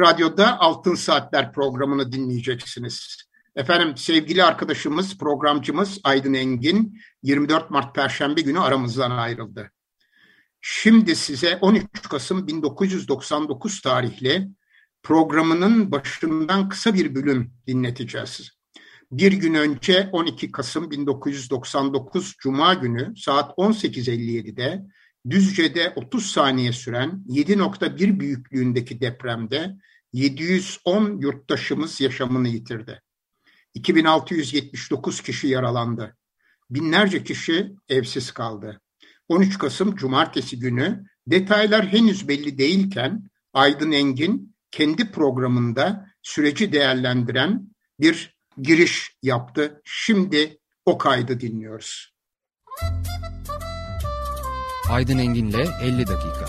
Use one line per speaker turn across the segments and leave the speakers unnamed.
Radyo'da Altın Saatler programını dinleyeceksiniz. Efendim sevgili arkadaşımız, programcımız Aydın Engin 24 Mart Perşembe günü aramızdan ayrıldı. Şimdi size 13 Kasım 1999 tarihli programının başından kısa bir bölüm dinleteceğiz. Bir gün önce 12 Kasım 1999 Cuma günü saat 18.57'de Düzce'de 30 saniye süren 7.1 büyüklüğündeki depremde 710 yurttaşımız yaşamını yitirdi. 2679 kişi yaralandı. Binlerce kişi evsiz kaldı. 13 Kasım Cumartesi günü detaylar henüz belli değilken Aydın Engin kendi programında süreci değerlendiren bir giriş yaptı. Şimdi o kaydı dinliyoruz.
Aydın Engin'le 50 dakika.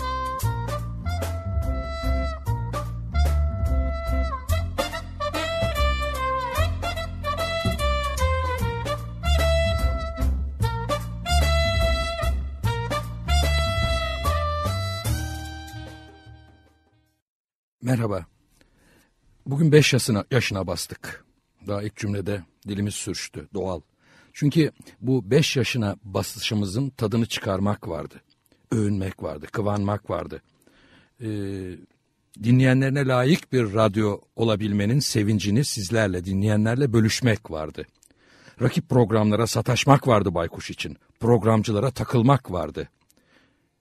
Merhaba. Bugün 5 yaşına, yaşına bastık. Daha ilk cümlede dilimiz sürçtü. Doğal. Çünkü bu 5 yaşına basışımızın tadını çıkarmak vardı. Övünmek vardı, kıvanmak vardı. Ee, dinleyenlerine layık bir radyo olabilmenin sevincini sizlerle, dinleyenlerle bölüşmek vardı. Rakip programlara sataşmak vardı Baykuş için. Programcılara takılmak vardı.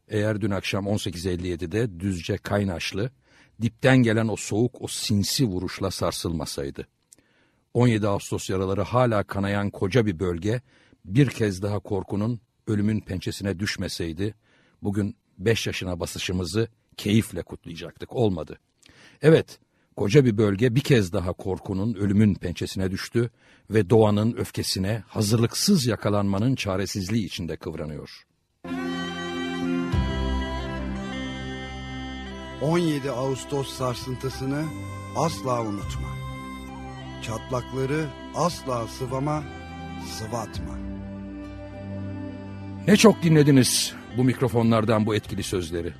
Eğer dün akşam 18.57'de Düzce Kaynaşlı dipten gelen o soğuk, o sinsi vuruşla sarsılmasaydı. 17 Ağustos yaraları hala kanayan koca bir bölge bir kez daha korkunun ölümün pençesine düşmeseydi, bugün 5 yaşına basışımızı keyifle kutlayacaktık. Olmadı. Evet, koca bir bölge bir kez daha korkunun ölümün pençesine düştü ve doğanın öfkesine hazırlıksız yakalanmanın çaresizliği içinde kıvranıyor.
17 Ağustos sarsıntısını asla unutma. Çatlakları asla sıvama, sıvatma.
Ne çok dinlediniz bu mikrofonlardan bu etkili sözleri.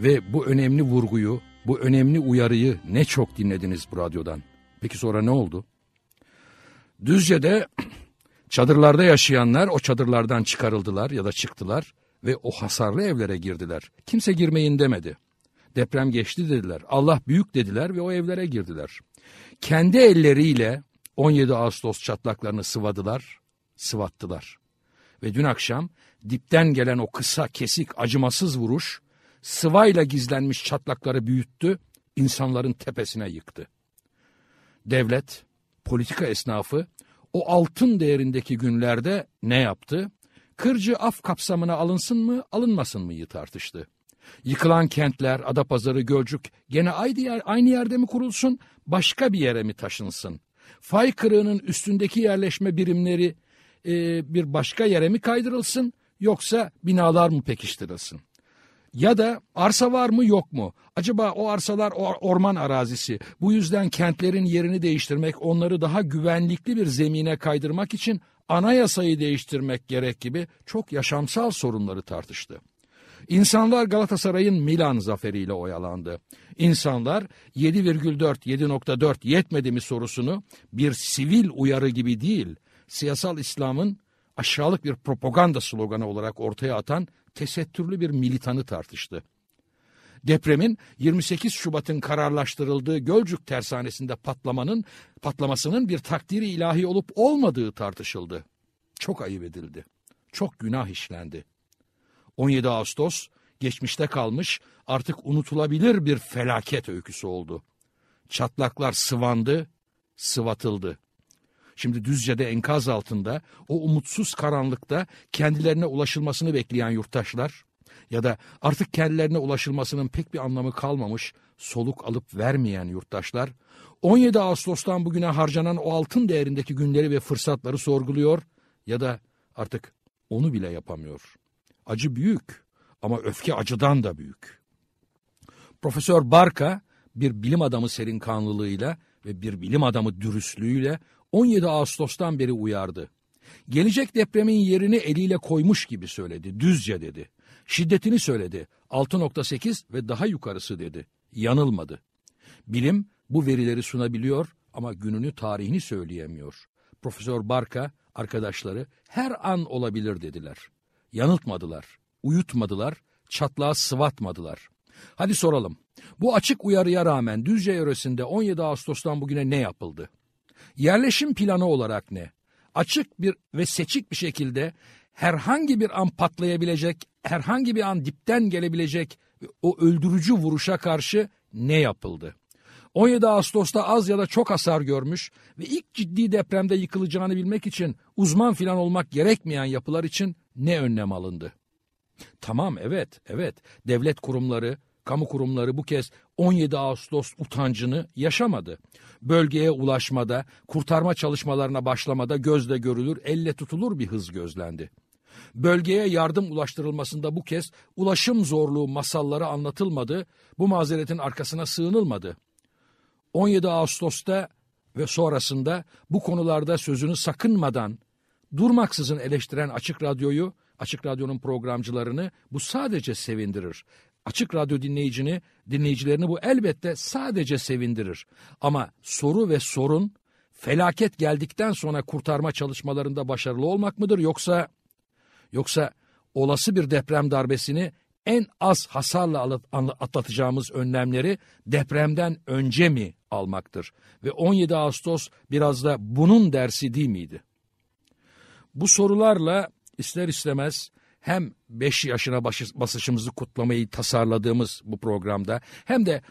Ve bu önemli vurguyu, bu önemli uyarıyı ne çok dinlediniz bu radyodan. Peki sonra ne oldu? Düzce'de çadırlarda yaşayanlar o çadırlardan çıkarıldılar ya da çıktılar ve o hasarlı evlere girdiler. Kimse girmeyin demedi. Deprem geçti dediler. Allah büyük dediler ve o evlere girdiler. Kendi elleriyle 17 Ağustos çatlaklarını sıvadılar, sıvattılar. Ve dün akşam dipten gelen o kısa, kesik, acımasız vuruş sıvayla gizlenmiş çatlakları büyüttü, insanların tepesine yıktı. Devlet, politika esnafı o altın değerindeki günlerde ne yaptı? Kırcı af kapsamına alınsın mı, alınmasın mıyı tartıştı. Yıkılan kentler, Adapazarı, Gölcük gene aynı, yer, aynı yerde mi kurulsun, başka bir yere mi taşınsın? Fay kırığının üstündeki yerleşme birimleri e, bir başka yere mi kaydırılsın, yoksa binalar mı pekiştirilsin? Ya da arsa var mı yok mu? Acaba o arsalar or orman arazisi. Bu yüzden kentlerin yerini değiştirmek, onları daha güvenlikli bir zemine kaydırmak için anayasayı değiştirmek gerek gibi çok yaşamsal sorunları tartıştı. İnsanlar Galatasaray'ın Milan zaferiyle oyalandı. İnsanlar 7,4 7.4 yetmedi mi sorusunu bir sivil uyarı gibi değil, siyasal İslam'ın aşağılık bir propaganda sloganı olarak ortaya atan tesettürlü bir militanı tartıştı. Depremin 28 Şubat'ın kararlaştırıldığı Gölcük tersanesinde patlamanın patlamasının bir takdiri ilahi olup olmadığı tartışıldı. Çok ayıp edildi. Çok günah işlendi. 17 Ağustos geçmişte kalmış artık unutulabilir bir felaket öyküsü oldu. Çatlaklar sıvandı, sıvatıldı. Şimdi Düzce'de enkaz altında, o umutsuz karanlıkta kendilerine ulaşılmasını bekleyen yurttaşlar ya da artık kendilerine ulaşılmasının pek bir anlamı kalmamış, soluk alıp vermeyen yurttaşlar 17 Ağustos'tan bugüne harcanan o altın değerindeki günleri ve fırsatları sorguluyor ya da artık onu bile yapamıyor. Acı büyük ama öfke acıdan da büyük. Profesör Barka bir bilim adamı serin kanlılığıyla ve bir bilim adamı dürüstlüğüyle 17 Ağustos'tan beri uyardı. Gelecek depremin yerini eliyle koymuş gibi söyledi, düzce dedi. Şiddetini söyledi, 6.8 ve daha yukarısı dedi. Yanılmadı. Bilim bu verileri sunabiliyor ama gününü tarihini söyleyemiyor. Profesör Barka, arkadaşları her an olabilir dediler. Yanıltmadılar, uyutmadılar, çatlağı sıvatmadılar. Hadi soralım. Bu açık uyarıya rağmen Düzce yöresinde 17 Ağustos'tan bugüne ne yapıldı? Yerleşim planı olarak ne? Açık bir ve seçik bir şekilde herhangi bir an patlayabilecek, herhangi bir an dipten gelebilecek o öldürücü vuruşa karşı ne yapıldı? 17 Ağustos'ta az ya da çok hasar görmüş ve ilk ciddi depremde yıkılacağını bilmek için uzman filan olmak gerekmeyen yapılar için ne önlem alındı? Tamam evet, evet. Devlet kurumları, kamu kurumları bu kez 17 Ağustos utancını yaşamadı. Bölgeye ulaşmada, kurtarma çalışmalarına başlamada gözle görülür, elle tutulur bir hız gözlendi. Bölgeye yardım ulaştırılmasında bu kez ulaşım zorluğu masalları anlatılmadı, bu mazeretin arkasına sığınılmadı. 17 Ağustos'ta ve sonrasında bu konularda sözünü sakınmadan durmaksızın eleştiren Açık Radyo'yu, Açık Radyo'nun programcılarını bu sadece sevindirir. Açık Radyo dinleyicini, dinleyicilerini bu elbette sadece sevindirir. Ama soru ve sorun felaket geldikten sonra kurtarma çalışmalarında başarılı olmak mıdır yoksa yoksa olası bir deprem darbesini en az hasarla atlatacağımız önlemleri depremden önce mi almaktır? Ve 17 Ağustos biraz da bunun dersi değil miydi? Bu sorularla ister istemez hem 5 yaşına basışımızı kutlamayı tasarladığımız bu programda hem de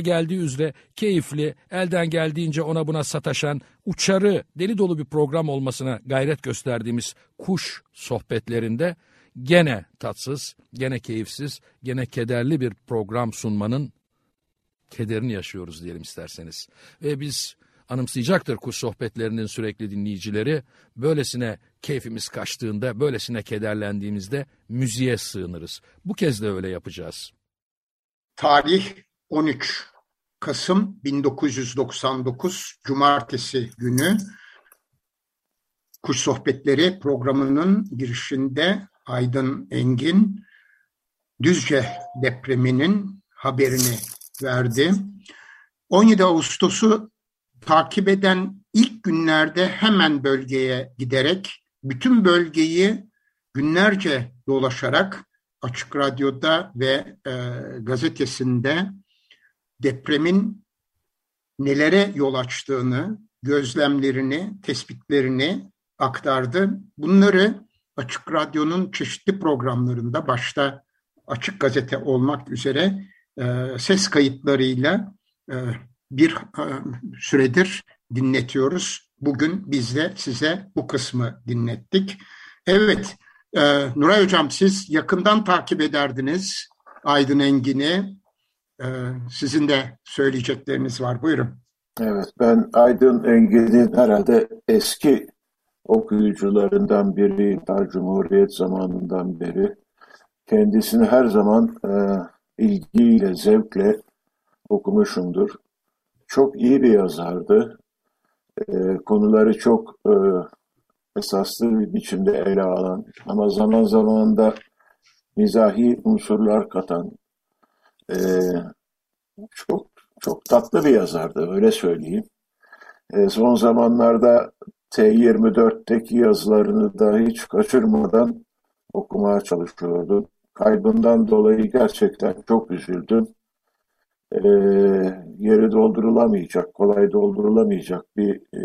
geldiği üzere keyifli, elden geldiğince ona buna sataşan, uçarı, deli dolu bir program olmasına gayret gösterdiğimiz kuş sohbetlerinde gene tatsız, gene keyifsiz, gene kederli bir program sunmanın kederini yaşıyoruz diyelim isterseniz. Ve biz anımsayacaktır kuş sohbetlerinin sürekli dinleyicileri. Böylesine keyfimiz kaçtığında, böylesine kederlendiğimizde müziğe sığınırız. Bu kez de öyle yapacağız.
Tarih 13 Kasım 1999 Cumartesi günü Kuş Sohbetleri programının girişinde Aydın Engin Düzce depreminin haberini verdi. 17 Ağustos'u takip eden ilk günlerde hemen bölgeye giderek bütün bölgeyi günlerce dolaşarak Açık Radyo'da ve e, gazetesinde depremin nelere yol açtığını, gözlemlerini, tespitlerini aktardı. Bunları Açık Radyo'nun çeşitli programlarında başta Açık Gazete olmak üzere e, ses kayıtlarıyla e, bir e, süredir dinletiyoruz. Bugün biz de size bu kısmı dinlettik. Evet, e, Nuray Hocam siz yakından takip ederdiniz Aydın Engin'i. E, sizin de söyleyecekleriniz var. Buyurun.
Evet, ben Aydın Engin'in herhalde eski okuyucularından biri, daha Cumhuriyet zamanından beri. Kendisini her zaman e, ilgiyle, zevkle okumuşumdur. Çok iyi bir yazardı. E, konuları çok e, esaslı bir biçimde ele alan ama zaman zaman da mizahi unsurlar katan e, çok çok tatlı bir yazardı öyle söyleyeyim. E, son zamanlarda T24'teki yazılarını da hiç kaçırmadan okumaya çalışıyordum. Kaybından dolayı gerçekten çok üzüldüm. Ee, yeri doldurulamayacak, kolay doldurulamayacak bir e,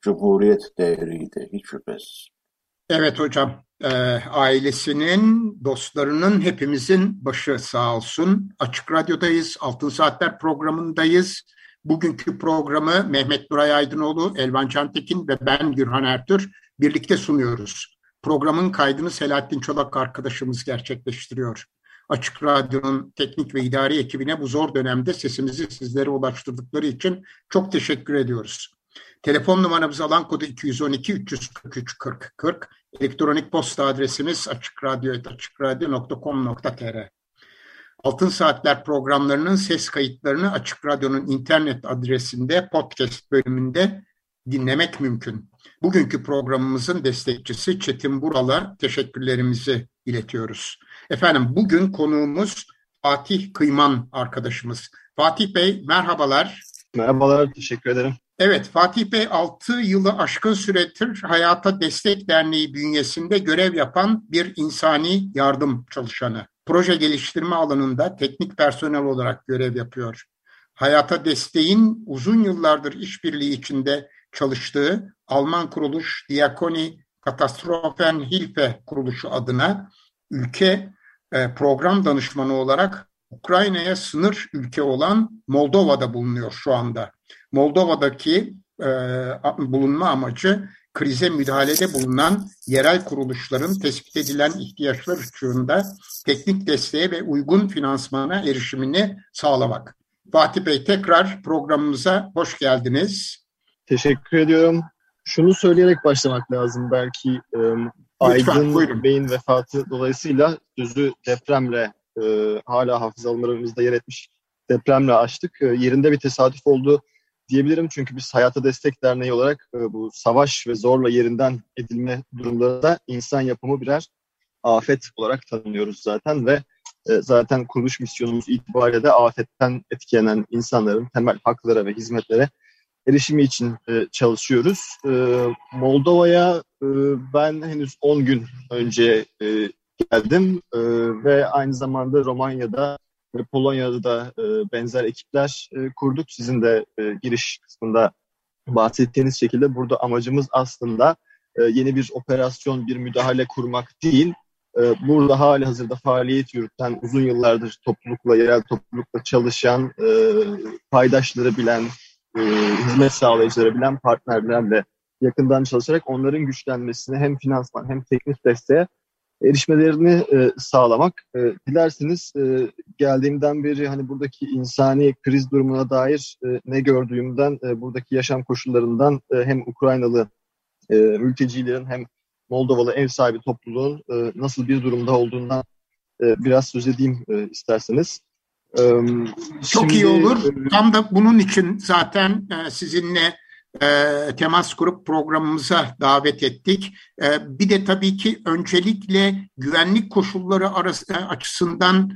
cumhuriyet değeriydi hiç şüphesiz.
Evet hocam, e, ailesinin, dostlarının, hepimizin başı sağ olsun. Açık Radyo'dayız, Altın Saatler programındayız Bugünkü programı Mehmet Nuray Aydınoğlu, Elvan Cantekin ve ben Gürhan Ertür birlikte sunuyoruz. Programın kaydını Selahattin Çolak arkadaşımız gerçekleştiriyor. Açık Radyo'nun teknik ve idari ekibine bu zor dönemde sesimizi sizlere ulaştırdıkları için çok teşekkür ediyoruz. Telefon numaramız alan kodu 212 343 40 40. Elektronik posta adresimiz açıkradyo.com.tr Altın Saatler programlarının ses kayıtlarını Açık Radyo'nun internet adresinde podcast bölümünde dinlemek mümkün. Bugünkü programımızın destekçisi Çetin Bural'a teşekkürlerimizi iletiyoruz. Efendim bugün konuğumuz Fatih Kıyman arkadaşımız. Fatih Bey merhabalar.
Merhabalar, teşekkür ederim.
Evet, Fatih Bey 6 yılı aşkın süredir Hayata Destek Derneği bünyesinde görev yapan bir insani yardım çalışanı. Proje geliştirme alanında teknik personel olarak görev yapıyor. Hayata Destek'in uzun yıllardır işbirliği içinde çalıştığı Alman kuruluş Diakoni Katastrofen Hilfe kuruluşu adına ülke e, program danışmanı olarak Ukrayna'ya sınır ülke olan Moldova'da bulunuyor şu anda. Moldova'daki e, bulunma amacı krize müdahalede bulunan yerel kuruluşların tespit edilen ihtiyaçlar ışığında teknik desteğe ve uygun finansmana erişimini sağlamak. Fatih Bey tekrar programımıza hoş geldiniz.
Teşekkür ediyorum. Şunu söyleyerek başlamak lazım belki e, Aydın buyurun. Bey'in vefatı dolayısıyla sözü depremle e, hala hafızalarımızda yer etmiş depremle açtık. E, yerinde bir tesadüf oldu diyebilirim çünkü biz Hayata Destek Derneği olarak e, bu savaş ve zorla yerinden edilme durumlarında insan yapımı birer afet olarak tanımlıyoruz zaten ve e, zaten kuruluş misyonumuz itibariyle de afetten etkilenen insanların temel haklara ve hizmetlere erişimi için e, çalışıyoruz. E, Moldova'ya e, ben henüz 10 gün önce e, geldim e, ve aynı zamanda Romanya'da ve Polonya'da da e, benzer ekipler e, kurduk. Sizin de e, giriş kısmında bahsettiğiniz şekilde burada amacımız aslında e, yeni bir operasyon, bir müdahale kurmak değil. E, burada hali hazırda faaliyet yürüten, uzun yıllardır toplulukla, yerel toplulukla çalışan, e, paydaşları bilen, e, hizmet sağlayıcıları bilen partnerlerle yakından çalışarak onların güçlenmesine hem finansman hem teknik desteğe erişmelerini e, sağlamak. E, dilerseniz e, geldiğimden beri hani buradaki insani kriz durumuna dair e, ne gördüğümden, e, buradaki yaşam koşullarından e, hem Ukraynalı e, mültecilerin hem Moldovalı ev sahibi topluluğun e, nasıl bir durumda olduğundan e, biraz söz edeyim e, isterseniz.
Çok şimdi, iyi olur. Tam da bunun için zaten sizinle temas kurup programımıza davet ettik. Bir de tabii ki öncelikle güvenlik koşulları açısından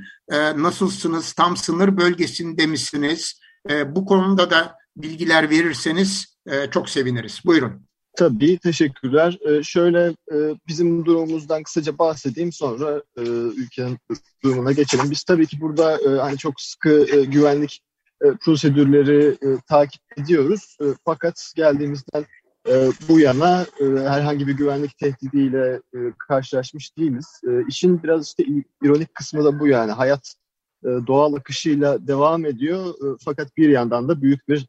nasılsınız? Tam sınır bölgesinde misiniz? Bu konuda da bilgiler verirseniz çok seviniriz. Buyurun.
Tabii, teşekkürler. Ee, şöyle e, bizim durumumuzdan kısaca bahsedeyim sonra e, ülkenin durumuna geçelim. Biz tabii ki burada e, hani çok sıkı e, güvenlik e, prosedürleri e, takip ediyoruz. E, fakat geldiğimizden e, bu yana e, herhangi bir güvenlik tehdidiyle e, karşılaşmış değiliz. E, işin biraz işte ironik kısmı da bu yani. Hayat e, doğal akışıyla devam ediyor. E, fakat bir yandan da büyük bir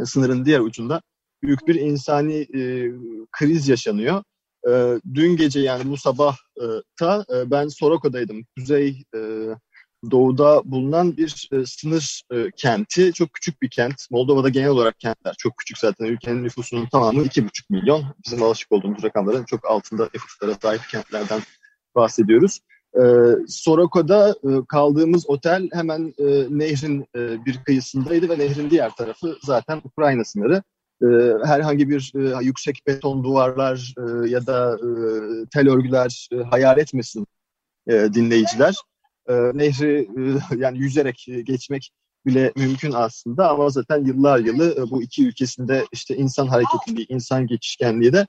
e, sınırın diğer ucunda büyük bir insani e, kriz yaşanıyor. E, dün gece yani bu sabah e, ben Soroka'daydım. Kuzey e, doğuda bulunan bir e, sınır e, kenti. Çok küçük bir kent. Moldova'da genel olarak kentler çok küçük zaten. Ülkenin nüfusunun tamamı 2,5 milyon. Bizim alışık olduğumuz rakamların çok altında nüfuslara sahip kentlerden bahsediyoruz. E, Soroka'da e, kaldığımız otel hemen e, nehrin e, bir kıyısındaydı ve nehrin diğer tarafı zaten Ukrayna sınırı. E, herhangi bir e, yüksek beton duvarlar e, ya da tel örgüler hayal etmesin dinleyiciler nehri yani yüzerek geçmek bile mümkün aslında ama zaten yıllar yılı bu iki ülkesinde işte insan hareketliliği, insan geçişkenliği de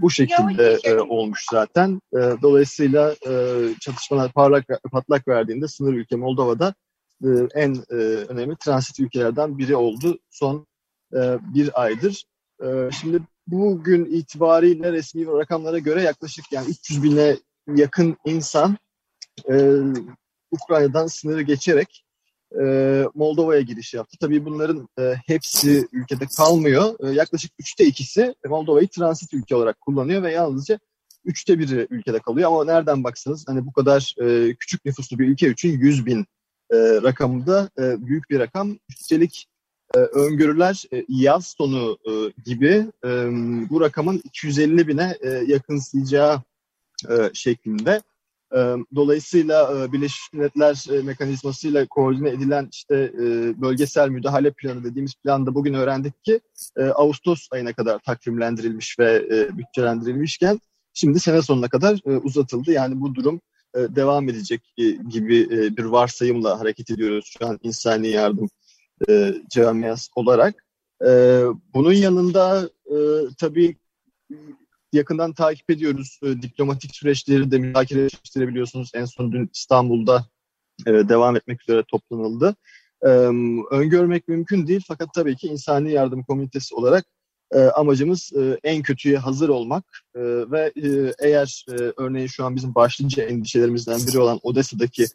bu şekilde olmuş zaten. Dolayısıyla e, çatışmalar parlak patlak verdiğinde sınır ülke Moldova'da e, en önemli transit ülkelerden biri oldu son e, bir aydır. E, şimdi bugün itibariyle resmi rakamlara göre yaklaşık yani 300 bine yakın insan e, Ukrayna'dan sınırı geçerek Moldova'ya giriş yaptı. Tabii bunların hepsi ülkede kalmıyor. Yaklaşık üçte ikisi Moldova'yı transit ülke olarak kullanıyor ve yalnızca üçte biri ülkede kalıyor. Ama nereden baksanız hani bu kadar küçük nüfuslu bir ülke için 100 bin e, rakamı da e, büyük bir rakam. Üstelik e, öngörüler e, yaz sonu e, gibi e, bu rakamın 250 bine e, yakınsayacağı şeklinde. Dolayısıyla e, Birleşmiş Milletler mekanizmasıyla koordine edilen işte bölgesel müdahale planı dediğimiz planda bugün öğrendik ki Ağustos ayına kadar takvimlendirilmiş ve bütçelendirilmişken şimdi sene sonuna kadar uzatıldı. Yani bu durum devam edecek gibi bir varsayımla hareket ediyoruz şu an insani yardım e, camiası olarak. E, bunun yanında e, tabii yakından takip ediyoruz. E, diplomatik süreçleri de müzakere süreçleri En son dün İstanbul'da e, devam etmek üzere toplanıldı. E, öngörmek mümkün değil fakat tabii ki insani yardım komitesi olarak e, amacımız e, en kötüye hazır olmak e, ve e, eğer e, örneğin şu an bizim başlıca endişelerimizden biri olan Odessa'daki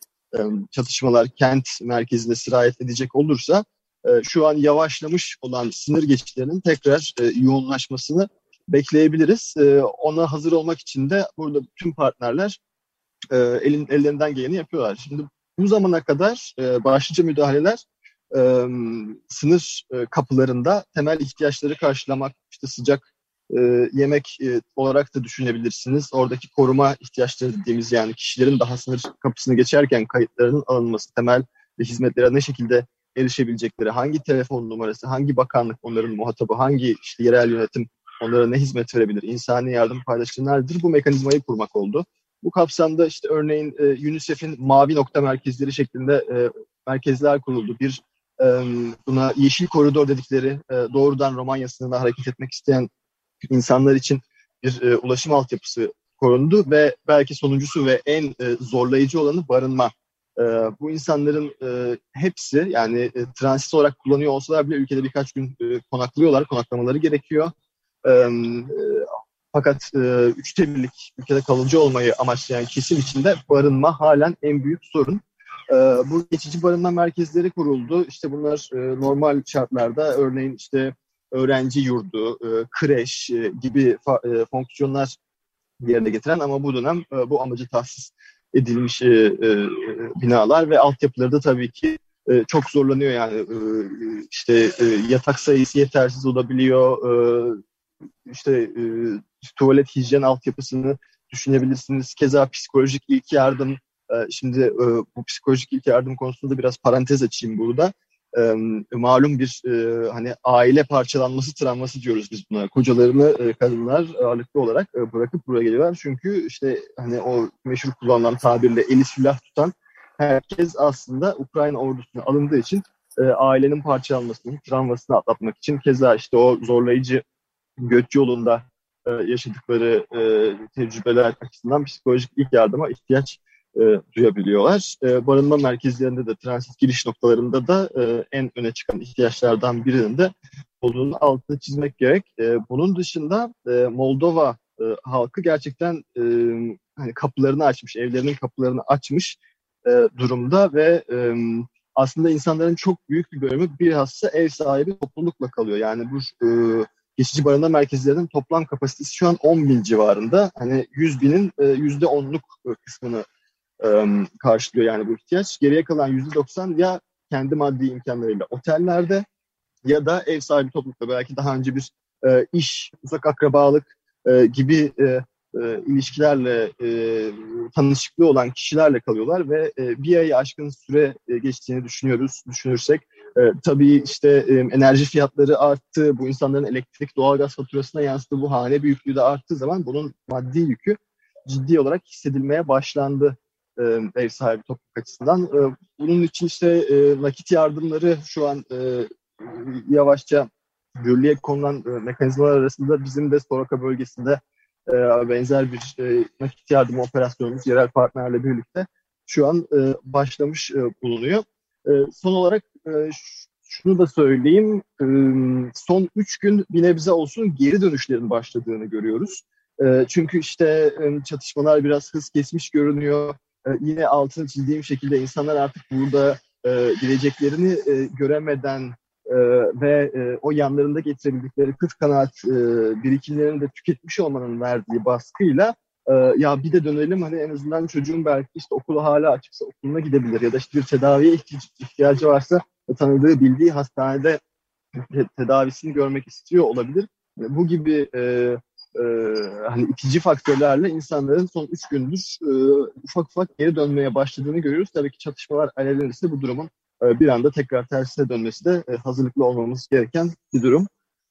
çatışmalar kent merkezine sirayet edecek olursa e, şu an yavaşlamış olan sınır geçişlerinin tekrar e, yoğunlaşmasını bekleyebiliriz. E, ona hazır olmak için de burada tüm partnerler elin, ellerinden geleni yapıyorlar. Şimdi bu zamana kadar başlıca müdahaleler sınır kapılarında temel ihtiyaçları karşılamak, işte sıcak e, yemek e, olarak da düşünebilirsiniz. Oradaki koruma ihtiyaçları dediğimiz yani kişilerin daha sınır kapısını geçerken kayıtlarının alınması, temel hizmetlere ne şekilde erişebilecekleri, hangi telefon numarası, hangi bakanlık onların muhatabı, hangi işte yerel yönetim onlara ne hizmet verebilir, insani yardım paylaşımı neredir bu mekanizmayı kurmak oldu. Bu kapsamda işte örneğin e, UNICEF'in mavi nokta merkezleri şeklinde e, merkezler kuruldu. Bir e, buna yeşil koridor dedikleri e, doğrudan Romanya sınırına hareket etmek isteyen insanlar için bir e, ulaşım altyapısı korundu ve belki sonuncusu ve en e, zorlayıcı olanı barınma. E, bu insanların e, hepsi yani e, transit olarak kullanıyor olsalar bile ülkede birkaç gün e, konaklıyorlar, konaklamaları gerekiyor. E, fakat e, üçte birlik ülkede kalıcı olmayı amaçlayan kesim içinde barınma halen en büyük sorun. E, bu geçici barınma merkezleri kuruldu. İşte bunlar e, normal şartlarda örneğin işte öğrenci yurdu, e, kreş e, gibi e, fonksiyonlar yerine getiren ama bu dönem e, bu amacı tahsis edilmiş binalar ve altyapıları da tabii ki çok zorlanıyor yani işte yatak sayısı yetersiz olabiliyor, işte tuvalet hijyen altyapısını düşünebilirsiniz. Keza psikolojik ilk yardım, şimdi bu psikolojik ilk yardım konusunda biraz parantez açayım burada. Malum bir e, hani aile parçalanması travması diyoruz biz buna. Kocalarını e, kadınlar ağırlıklı olarak e, bırakıp buraya geliyorlar. Çünkü işte hani o meşhur kullanılan tabirle eli silah tutan herkes aslında Ukrayna ordusuna alındığı için ailenin parçalanmasını, travmasını atlatmak için keza işte o zorlayıcı göç yolunda yaşadıkları tecrübeler açısından psikolojik ilk yardıma ihtiyaç e, duyabiliyorlar. E, barınma merkezlerinde de transit giriş noktalarında da e, en öne çıkan ihtiyaçlardan birinin de olduğunu altını çizmek gerek. E, bunun dışında e, Moldova e, halkı gerçekten e, hani kapılarını açmış, evlerinin kapılarını açmış e, durumda ve e, aslında insanların çok büyük bir bölümü bilhassa ev sahibi toplulukla kalıyor. Yani bu e, geçici barınma merkezlerinin toplam kapasitesi şu an 10 bin civarında. Hani 100 binin e, %10'luk e, kısmını karşılıyor yani bu ihtiyaç. Geriye kalan %90 ya kendi maddi imkanlarıyla otellerde ya da ev sahibi toplulukta belki daha önce bir iş, uzak akrabalık gibi ilişkilerle tanışıklığı olan kişilerle kalıyorlar ve bir ayı aşkın süre geçtiğini düşünüyoruz. Düşünürsek e, tabii işte e, enerji fiyatları arttı, bu insanların elektrik, doğalgaz faturasına yansıdı, bu hane büyüklüğü de arttığı zaman bunun maddi yükü ciddi olarak hissedilmeye başlandı e, ev sahibi topluluk açısından. E, bunun için işte e, nakit yardımları şu an e, yavaşça yürürlüğe konulan e, mekanizmalar arasında bizim de Soroka bölgesinde e, benzer bir e, nakit yardım operasyonumuz yerel partnerle birlikte şu an e, başlamış e, bulunuyor. E, son olarak e, şunu da söyleyeyim. E, son üç gün bir nebze olsun geri dönüşlerin başladığını görüyoruz. E, çünkü işte e, çatışmalar biraz hız kesmiş görünüyor. E, yine altını çizdiğim şekilde insanlar artık burada e, geleceklerini e, göremeden e, ve e, o yanlarında getirebildikleri kıt kanaat e, birikimlerini de tüketmiş olmanın verdiği baskıyla e, ya bir de dönelim hani en azından çocuğun belki işte okulu hala açıksa okuluna gidebilir ya da işte bir tedaviye ihtiyacı varsa tanıdığı bildiği hastanede tedavisini görmek istiyor olabilir. Bu gibi e, e, hani itici faktörlerle insanların son üç gündür e, ufak ufak geri dönmeye başladığını görüyoruz. Tabii ki çatışmalar alevlenirse bu durumun e, bir anda tekrar tersine dönmesi de e, hazırlıklı olmamız gereken bir durum.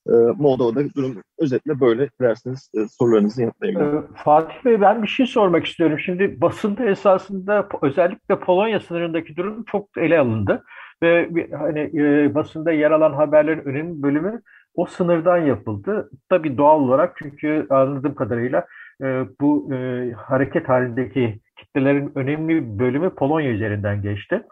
E, Moldova'da durum özetle böyle. Dilerseniz e, sorularınızı yanıtlayabilirim.
Fatih Bey ben bir şey sormak istiyorum. Şimdi basında esasında özellikle Polonya sınırındaki durum çok ele alındı. Ve hani e, basında yer alan haberlerin önemli bölümü o sınırdan yapıldı. Tabii doğal olarak çünkü anladığım kadarıyla e, bu e, hareket halindeki kitlelerin önemli bir bölümü Polonya üzerinden geçti.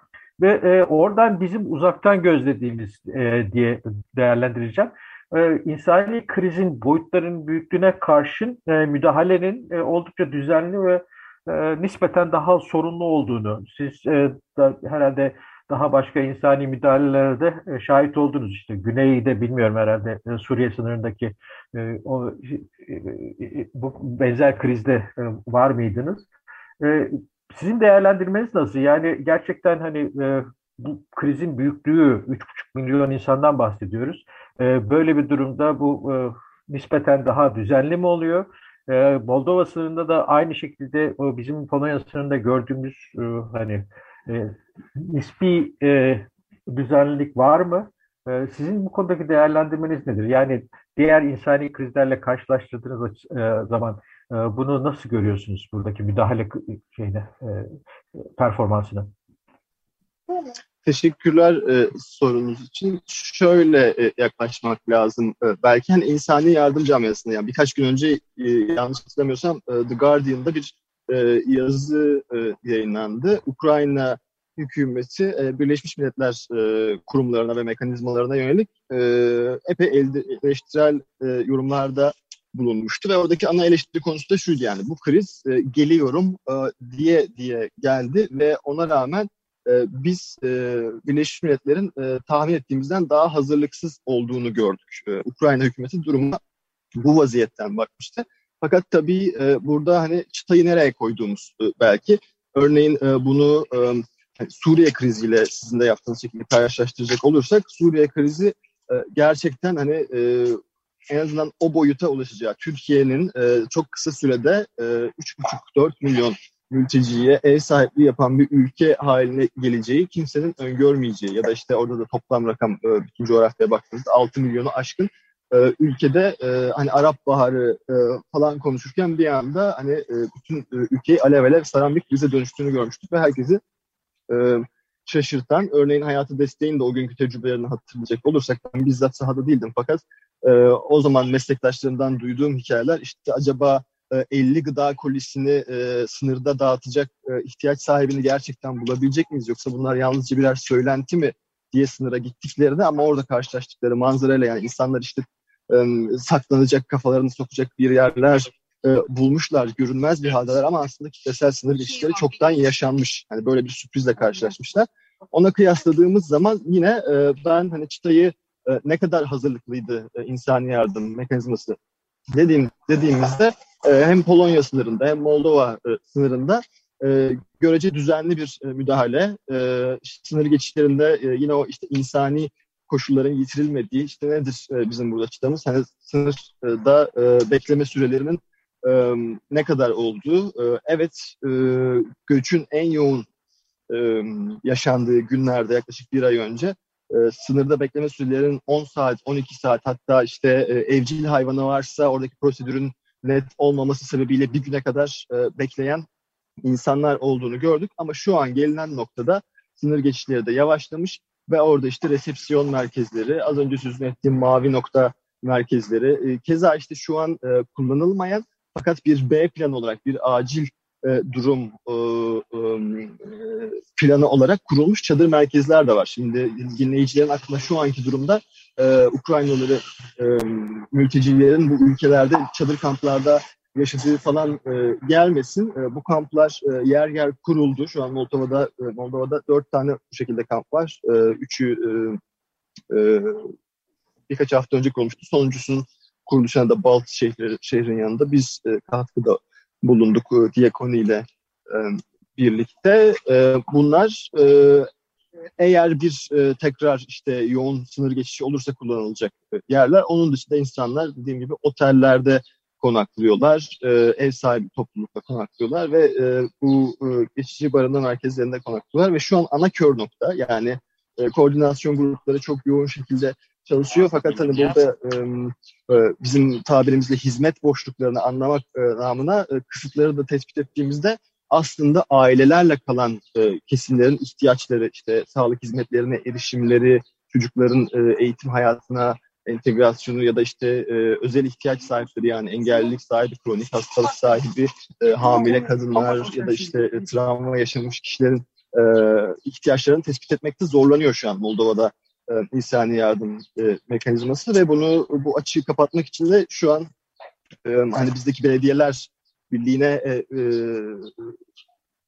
Ve e, oradan bizim uzaktan gözlediğimiz e, diye değerlendireceğim. E, insani krizin boyutlarının büyüklüğüne karşın e, müdahalenin e, oldukça düzenli ve e, nispeten daha sorunlu olduğunu siz e, da, herhalde daha başka insani müdahalelerde e, şahit oldunuz işte güneyde bilmiyorum herhalde e, Suriye sınırındaki e, o bu benzer krizde var mıydınız? Sizin değerlendirmeniz nasıl? Yani gerçekten hani bu krizin büyüklüğü 3,5 milyon insandan bahsediyoruz. Böyle bir durumda bu nispeten daha düzenli mi oluyor? Moldova sınırında da aynı şekilde bizim Polonya sınırında gördüğümüz hani e, nispi e, düzenlilik var mı? E, sizin bu konudaki değerlendirmeniz nedir? Yani diğer insani krizlerle karşılaştırdığınız e, zaman e, bunu nasıl görüyorsunuz buradaki müdahale şeyine, e, performansını?
Teşekkürler e, sorunuz için. Şöyle e, yaklaşmak lazım. E, belki hani insani yardım camiasında yani birkaç gün önce e, yanlış hatırlamıyorsam e, The Guardian'da bir e, yazı e, yayınlandı. Ukrayna hükümeti e, Birleşmiş Milletler e, kurumlarına ve mekanizmalarına yönelik e, epey eleştirel e, yorumlarda bulunmuştu ve oradaki ana eleştiri konusu da şuydu yani bu kriz e, geliyorum e, diye diye geldi ve ona rağmen e, biz e, Birleşmiş Milletler'in e, tahmin ettiğimizden daha hazırlıksız olduğunu gördük. E, Ukrayna hükümeti duruma bu vaziyetten bakmıştı. Fakat tabii e, burada hani çıtayı nereye koyduğumuz e, belki. Örneğin e, bunu e, hani Suriye kriziyle sizin de yaptığınız şekilde karşılaştıracak olursak Suriye krizi e, gerçekten hani e, en azından o boyuta ulaşacağı Türkiye'nin e, çok kısa sürede e, 3,5-4 milyon mülteciye ev sahipliği yapan bir ülke haline geleceği kimsenin öngörmeyeceği ya da işte orada da toplam rakam e, bütün coğrafyaya baktığınızda 6 milyonu aşkın e, ülkede e, hani Arap Baharı e, falan konuşurken bir anda hani e, bütün e, ülkeyi alev alev saran bir krize dönüştüğünü görmüştük ve herkesi e, şaşırtan, örneğin hayatı desteğin de o günkü tecrübelerini hatırlayacak olursak ben bizzat sahada değildim fakat e, o zaman meslektaşlarımdan duyduğum hikayeler işte acaba e, 50 gıda kolisini e, sınırda dağıtacak e, ihtiyaç sahibini gerçekten bulabilecek miyiz yoksa bunlar yalnızca birer söylenti mi diye sınıra gittiklerinde ama orada karşılaştıkları manzarayla yani insanlar işte e, saklanacak kafalarını sokacak bir yerler e, bulmuşlar. Görünmez bir haldeler ama aslında kitlesel sınır geçişleri çoktan yaşanmış. Hani böyle bir sürprizle karşılaşmışlar. Ona kıyasladığımız zaman yine e, ben hani çıtayı e, ne kadar hazırlıklıydı e, insani yardım mekanizması dediğim dediğimizde e, hem Polonya sınırında hem Moldova e, sınırında e, görece düzenli bir e, müdahale. E, sınır geçişlerinde e, yine o işte insani koşulların yitirilmediği işte nedir e, bizim burada çıtamız? Hani sınırda e, bekleme sürelerinin e, ne kadar oldu? E, evet, e, göçün en yoğun e, yaşandığı günlerde yaklaşık bir ay önce e, sınırda bekleme sürelerinin 10 saat, 12 saat hatta işte e, evcil hayvanı varsa oradaki prosedürün net olmaması sebebiyle bir güne kadar e, bekleyen insanlar olduğunu gördük. Ama şu an gelinen noktada sınır geçişleri de yavaşlamış ve orada işte resepsiyon merkezleri, az önce sözünü ettiğim mavi nokta merkezleri, e, keza işte şu an e, kullanılmayan fakat bir B plan olarak bir acil e, durum e, e, planı olarak kurulmuş çadır merkezler de var. Şimdi dinleyicilerin aklına şu anki durumda e, Ukraynalıları e, mültecilerin bu ülkelerde çadır kamplarda yaşadığı falan e, gelmesin. E, bu kamplar e, yer yer kuruldu. Şu an Moldova'da e, Moldova'da dört tane bu şekilde kamp var. E, üçü e, e, birkaç hafta önce kurulmuştu. Sonuncusunun kuruluşuna da Balt şehri, şehrin yanında biz e, katkıda bulunduk e, Diyakoni ile e, birlikte. E, bunlar e, eğer bir e, tekrar işte yoğun sınır geçişi olursa kullanılacak e, yerler. Onun dışında insanlar dediğim gibi otellerde konaklıyorlar. E, ev sahibi toplulukla konaklıyorlar ve e, bu e, geçici barınma merkezlerinde konaklıyorlar ve şu an ana kör nokta yani e, koordinasyon grupları çok yoğun şekilde çalışıyor fakat hani burada e, bizim tabirimizle hizmet boşluklarını anlamak e, namına e, kısıtları da tespit ettiğimizde aslında ailelerle kalan e, kesimlerin ihtiyaçları, işte sağlık hizmetlerine erişimleri, çocukların e, eğitim hayatına entegrasyonu ya da işte e, özel ihtiyaç sahipleri yani engellilik sahibi, kronik hastalık sahibi, e, hamile kadınlar ya da işte e, travma yaşamış kişilerin e, ihtiyaçlarını tespit etmekte zorlanıyor şu an Moldova'da e, insani yardım e, mekanizması ve bunu bu açığı kapatmak için de şu an e, hani bizdeki belediyeler birliğine e, e,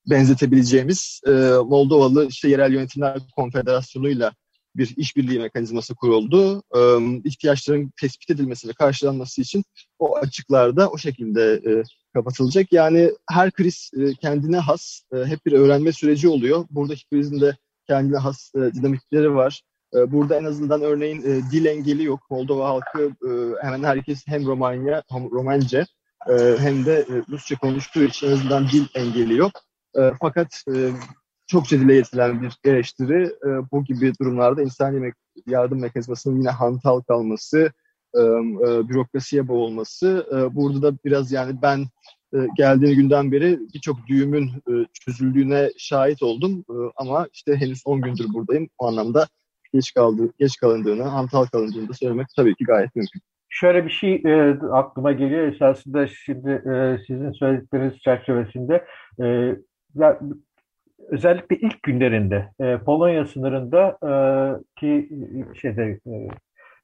benzetebileceğimiz e, Moldovalı işte yerel yönetimler konfederasyonuyla bir işbirliği mekanizması kuruldu. E, ihtiyaçların tespit edilmesi ve karşılanması için o açıklarda o şekilde kapatılacak. Yani her kriz kendine has, hep bir öğrenme süreci oluyor. Buradaki krizin de kendine has dinamikleri var. Burada en azından örneğin dil engeli yok. Moldova halkı hemen herkes hem Romanya hem Romence hem de Rusça konuştuğu için en azından dil engeli yok. Fakat çokça dile getirilen bir eleştiri e, bu gibi durumlarda insani yardım mekanizmasının yine hantal kalması, e, e, bürokrasiye boğulması. E, burada da biraz yani ben e, geldiğim günden beri birçok düğümün e, çözüldüğüne şahit oldum. E, ama işte henüz 10 gündür buradayım. O anlamda geç kaldı, geç kalındığını, hantal kalındığını da söylemek tabii ki gayet mümkün.
Şöyle bir şey e, aklıma geliyor esasında şimdi e, sizin söyledikleriniz çerçevesinde e, ya, özellikle ilk günlerinde e, Polonya sınırında e, ki şeyde e,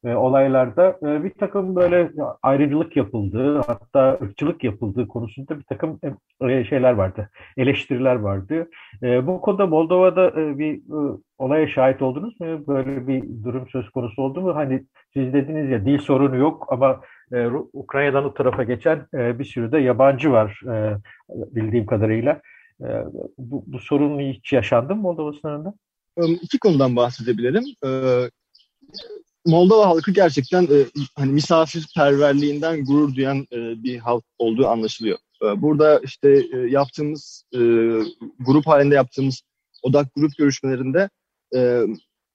e, olaylarda e, bir takım böyle ayrımcılık yapıldığı hatta ırkçılık yapıldığı konusunda bir takım e, şeyler vardı, eleştiriler vardı. E, bu konuda Moldova'da e, bir e, olaya şahit oldunuz mu? Böyle bir durum söz konusu oldu mu? Hani siz dediniz ya dil sorunu yok ama e, Ukrayna'dan o tarafa geçen e, bir sürü de yabancı var e, bildiğim kadarıyla. E, bu, bu sorun hiç yaşandı mı Moldova sınırında?
İki konudan bahsedebilirim. Moldova halkı gerçekten e, hani misafirperverliğinden gurur duyan e, bir halk olduğu anlaşılıyor. E, burada işte e, yaptığımız grup halinde yaptığımız odak grup görüşmelerinde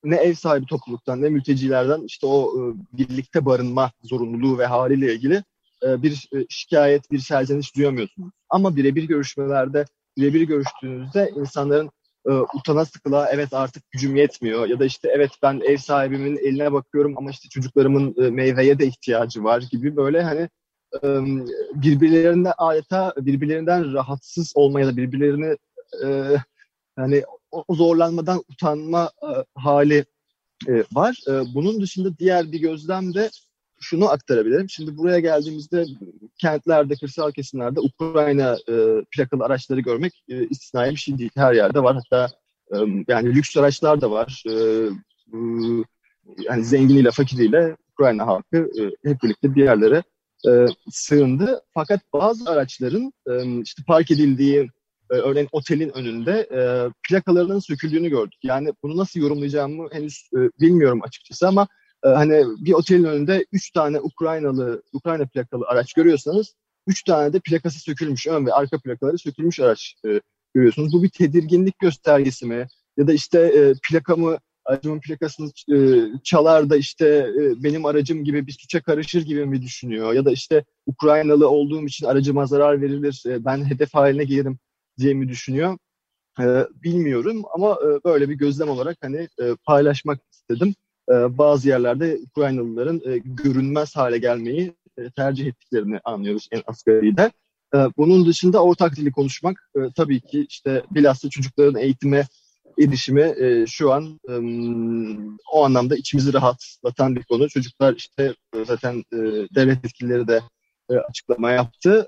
ne ev sahibi topluluktan ne mültecilerden işte o birlikte barınma zorunluluğu ve haliyle ilgili bir şikayet, bir serzeniş duyamıyorsunuz. Ama birebir görüşmelerde, birebir görüştüğünüzde insanların e, utana sıkıla evet artık gücüm yetmiyor ya da işte evet ben ev sahibimin eline bakıyorum ama işte çocuklarımın e, meyveye de ihtiyacı var gibi böyle hani e, birbirlerine adeta birbirlerinden rahatsız olmaya da birbirlerini e, hani o zorlanmadan utanma e, hali e, var. E, bunun dışında diğer bir gözlem de şunu aktarabilirim. Şimdi buraya geldiğimizde kentlerde, kırsal kesimlerde Ukrayna e, plakalı araçları görmek e, istisnai bir şey değil. Her yerde var. Hatta e, yani lüks araçlar da var. E, e, yani zenginiyle, fakiriyle Ukrayna halkı e, hep birlikte bir yerlere e, sığındı. Fakat bazı araçların e, işte park edildiği e, örneğin otelin önünde e, plakalarının söküldüğünü gördük. Yani bunu nasıl yorumlayacağımı henüz e, bilmiyorum açıkçası ama e, hani bir otelin önünde üç tane Ukraynalı, Ukrayna plakalı araç görüyorsanız üç tane de plakası sökülmüş ön ve arka plakaları sökülmüş araç e, görüyorsunuz. Bu bir tedirginlik göstergesi mi? Ya da işte e, plakamı aracımın plakasını e, çalar da işte e, benim aracım gibi bir suça karışır gibi mi düşünüyor? Ya da işte Ukraynalı olduğum için aracıma zarar verilir, e, ben hedef haline gelirim diye mi düşünüyor? E, bilmiyorum ama e, böyle bir gözlem olarak hani e, paylaşmak istedim. E, bazı yerlerde Ukraynalıların e, görünmez hale gelmeyi e, tercih ettiklerini anlıyoruz en asgari de. Bunun dışında ortak dili konuşmak tabii ki işte bilhassa çocukların eğitime erişimi şu an o anlamda içimizi rahatlatan bir konu. Çocuklar işte zaten devlet yetkilileri de açıklama yaptı.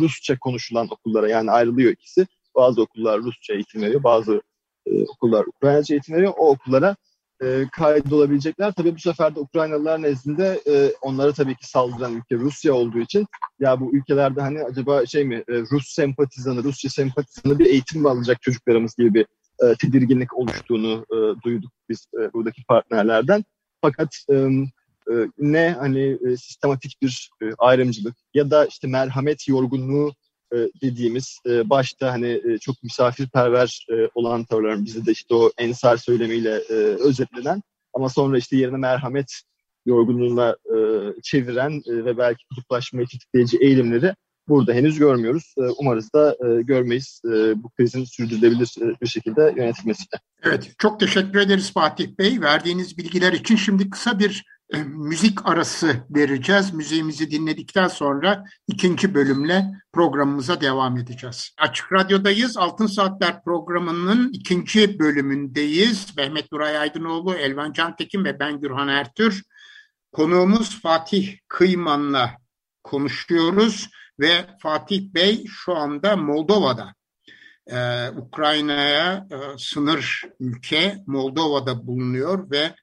Rusça konuşulan okullara yani ayrılıyor ikisi. Bazı okullar Rusça eğitim veriyor, bazı okullar Ukraynaca eğitim veriyor. O okullara e, kaydolabilecekler. Tabii bu sefer de Ukraynalılar nezdinde e, onlara tabii ki saldıran ülke Rusya olduğu için ya bu ülkelerde hani acaba şey mi e, Rus sempatizanı, Rusya sempatizanı bir eğitim mi alacak çocuklarımız gibi bir e, tedirginlik oluştuğunu e, duyduk biz e, buradaki partnerlerden. Fakat e, e, ne hani e, sistematik bir e, ayrımcılık ya da işte merhamet yorgunluğu e, dediğimiz e, başta hani e, çok misafirperver olan tavırların bizde de işte o ensar söylemiyle e, özetlenen ama sonra işte yerine merhamet yorgunluğuna çeviren ve belki kutuplaşmayı tetikleyici eğilimleri burada henüz görmüyoruz. Umarız da görmeyiz bu krizin sürdürülebilir bir şekilde yönetilmesiyle.
Evet, çok teşekkür ederiz Fatih Bey. Verdiğiniz bilgiler için şimdi kısa bir e, müzik arası vereceğiz. Müziğimizi dinledikten sonra ikinci bölümle programımıza devam edeceğiz. Açık Radyo'dayız. Altın Saatler programının ikinci bölümündeyiz. Mehmet Nuray Aydınoğlu, Elvan Cantekin ve ben Gürhan Ertür. Konuğumuz Fatih Kıyman'la konuşuyoruz ve Fatih Bey şu anda Moldova'da. Ee, Ukrayna'ya e, sınır ülke Moldova'da bulunuyor ve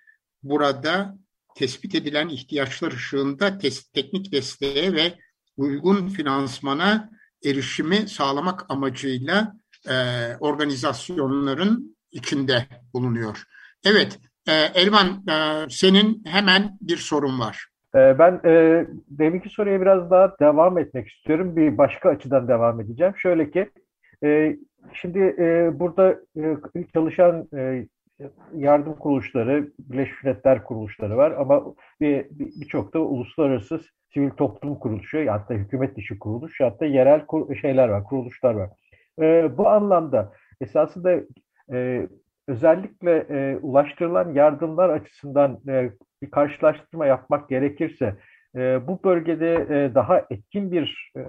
burada tespit edilen ihtiyaçlar ışığında teknik desteğe ve uygun finansmana erişimi sağlamak amacıyla e, organizasyonların içinde bulunuyor. Evet, e, Elvan e, senin hemen bir sorun var.
E, ben e, deminki soruya biraz daha devam etmek istiyorum. Bir başka açıdan devam edeceğim. Şöyle ki, e, şimdi e, burada e, çalışan e, yardım kuruluşları, Birleşmiş Milletler kuruluşları var ama birçok bir, bir da uluslararası sivil toplum kuruluşu, hatta hükümet dışı kuruluş, hatta yerel kur, şeyler var, kuruluşlar var. E, bu anlamda esasında e, özellikle e, ulaştırılan yardımlar açısından e, bir karşılaştırma yapmak gerekirse e, bu bölgede e, daha etkin bir e,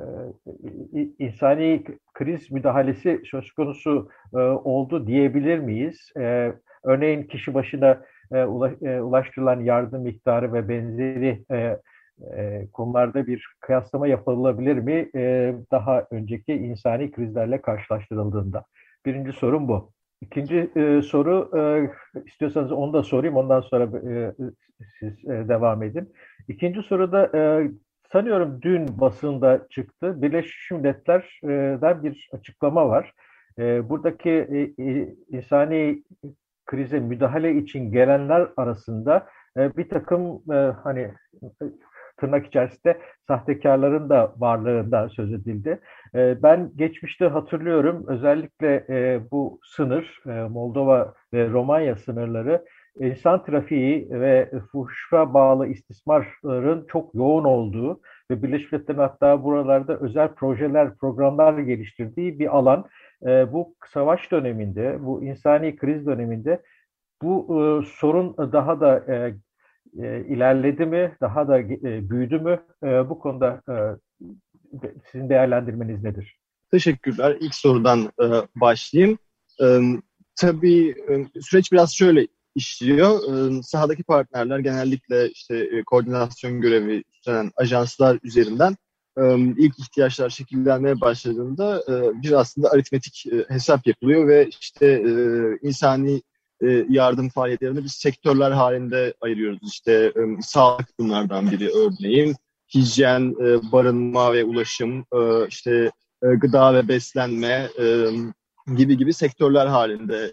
insani kriz müdahalesi söz konusu e, oldu diyebilir miyiz? E, Örneğin kişi başına e, e, ulaştırılan yardım miktarı ve benzeri e, e, konularda bir kıyaslama yapılabilir mi e, daha önceki insani krizlerle karşılaştırıldığında? Birinci sorun bu. İkinci e, soru, e, istiyorsanız onu da sorayım, ondan sonra e, siz e, devam edin. İkinci soruda e, sanıyorum dün basında çıktı. Birleşmiş Milletler'den bir açıklama var. E, buradaki e, insani krize müdahale için gelenler arasında e, bir takım e, hani tırnak içerisinde sahtekarların da varlığında söz edildi. E, ben geçmişte hatırlıyorum özellikle e, bu sınır e, Moldova ve Romanya sınırları insan trafiği ve fuhuşa bağlı istismarların çok yoğun olduğu ve Birleşmiş Milletler'in hatta buralarda özel projeler, programlar geliştirdiği bir alan e, bu savaş döneminde, bu insani kriz döneminde bu e, sorun daha da e, e, ilerledi mi, daha da e, büyüdü mü? E, bu konuda e, sizin değerlendirmeniz nedir?
Teşekkürler. İlk sorudan e, başlayayım. E, tabii e, süreç biraz şöyle işliyor. E, sahadaki partnerler genellikle işte e, koordinasyon görevi üstlenen ajanslar üzerinden ilk ihtiyaçlar şekillenmeye başladığında bir aslında aritmetik hesap yapılıyor ve işte insani yardım faaliyetlerini biz sektörler halinde ayırıyoruz. İşte sağlık bunlardan biri örneğin. Hijyen, barınma ve ulaşım, işte gıda ve beslenme gibi gibi sektörler halinde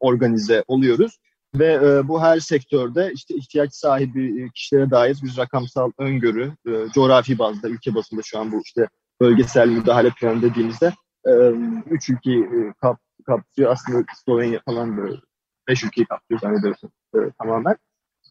organize oluyoruz. Ve e, bu her sektörde işte ihtiyaç sahibi e, kişilere dair bir rakamsal öngörü, e, coğrafi bazda, ülke basında şu an bu işte bölgesel müdahale planı dediğimizde e, üç ülkeyi e, kap, kapsıyor. Aslında Slovenya falan böyle beş ülkeyi kapsıyor zannediyorsun e, tamamen.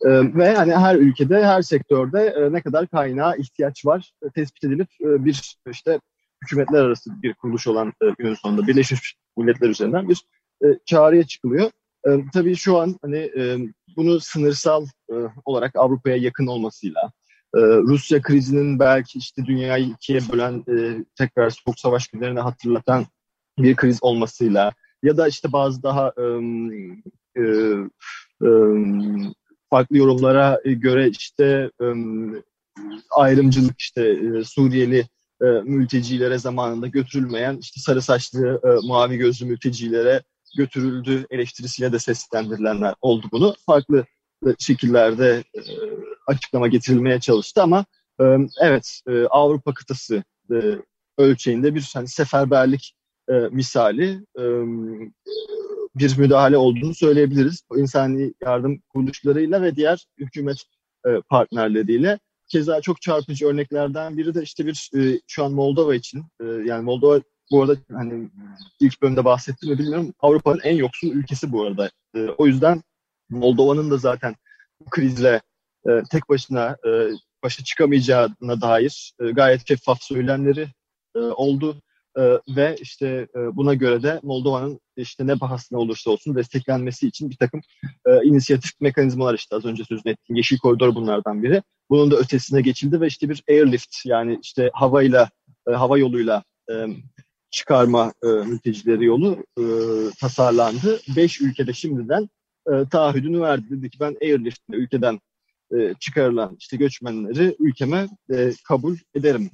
E, ve hani her ülkede, her sektörde e, ne kadar kaynağa ihtiyaç var e, tespit edilip e, bir işte hükümetler arası bir kuruluş olan e, günün sonunda Birleşmiş Milletler üzerinden bir e, çağrıya çıkılıyor. E, tabii şu an hani e, bunu sınırsal e, olarak Avrupa'ya yakın olmasıyla, e, Rusya krizinin belki işte dünyayı ikiye bölen, e, tekrar soğuk savaş günlerini hatırlatan bir kriz olmasıyla ya da işte bazı daha e, e, e, farklı yorumlara göre işte e, ayrımcılık işte e, Suriyeli e, mültecilere zamanında götürülmeyen işte sarı saçlı e, mavi gözlü mültecilere götürüldü eleştirisiyle de seslendirilenler oldu bunu. Farklı şekillerde e, açıklama getirilmeye çalıştı ama e, evet e, Avrupa kıtası ölçeğinde bir hani seferberlik misali bir müdahale olduğunu söyleyebiliriz. İnsani yardım kuruluşlarıyla ve diğer hükümet partnerleriyle. Keza çok çarpıcı örneklerden biri de işte bir şu an Moldova için yani Moldova bu arada hani ilk bölümde bahsettim mi bilmiyorum Avrupa'nın en yoksul ülkesi bu arada. E, o yüzden Moldova'nın da zaten bu krizle e, tek başına e, başa çıkamayacağına dair e, gayet şeffaf söylemleri e, oldu. E, ve işte e, buna göre de Moldova'nın işte ne bahasına olursa olsun desteklenmesi için bir takım e, inisiyatif mekanizmalar işte az önce sözünü ettiğim Yeşil Koridor bunlardan biri. Bunun da ötesine geçildi ve işte bir airlift yani işte havayla e, hava yoluyla e, çıkarma e, mültecileri yolu e, tasarlandı. Beş ülkede şimdiden e, taahhüdünü verdi. Dedi ki ben airlift ülkeden e, çıkarılan işte göçmenleri ülkeme e, kabul ederim